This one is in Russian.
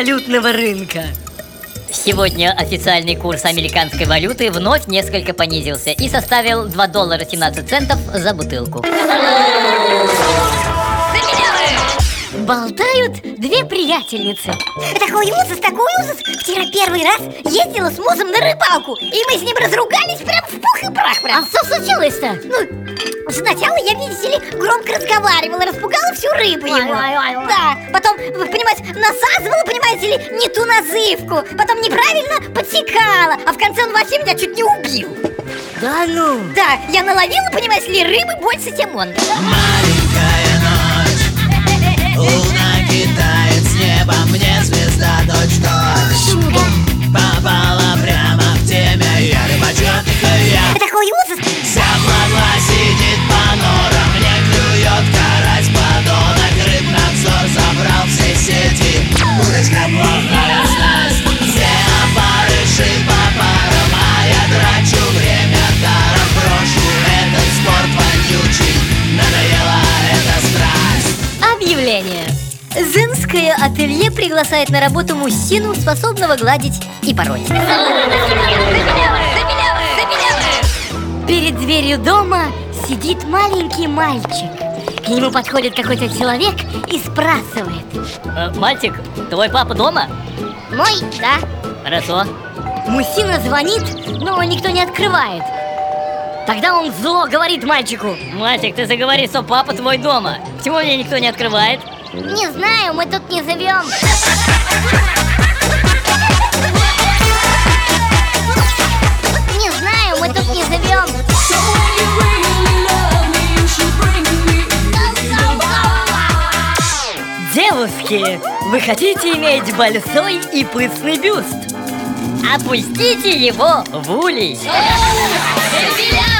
валютного рынка. Сегодня официальный курс американской валюты вновь несколько понизился и составил 2 доллара 17 центов за бутылку. Болтают две приятельницы. Такой ужас, такой ужас Вчера первый раз ездила с музом на рыбалку И мы с ним разругались прям в пух и прах А прям что случилось-то? Ну, сначала я, видите ли, громко разговаривала Распугала всю рыбу его. Ой, ой, ой. Да, потом, понимаете, насазывала, понимаете ли, не ту назывку. Потом неправильно подсекала А в конце он вообще меня чуть не убил. Да ну! Да, я наловила, понимаете ли, рыбы больше, чем он. Маленькая ночь Женское ателье приглашает на работу мужчину, способного гладить и пороть. Перед дверью дома сидит маленький мальчик. К нему подходит какой-то человек и спрашивает. Э, мальчик, твой папа дома? Мой, да Хорошо. Мужчина звонит, но никто не открывает. Тогда он зло говорит мальчику. Мальчик, ты заговори, что папа твой дома. Почему мне никто не открывает? Не знаю, мы тут не живем Не знаю, мы тут не живем Девушки, вы хотите иметь большой и пышный бюст? Опустите его в улей. Серфиля!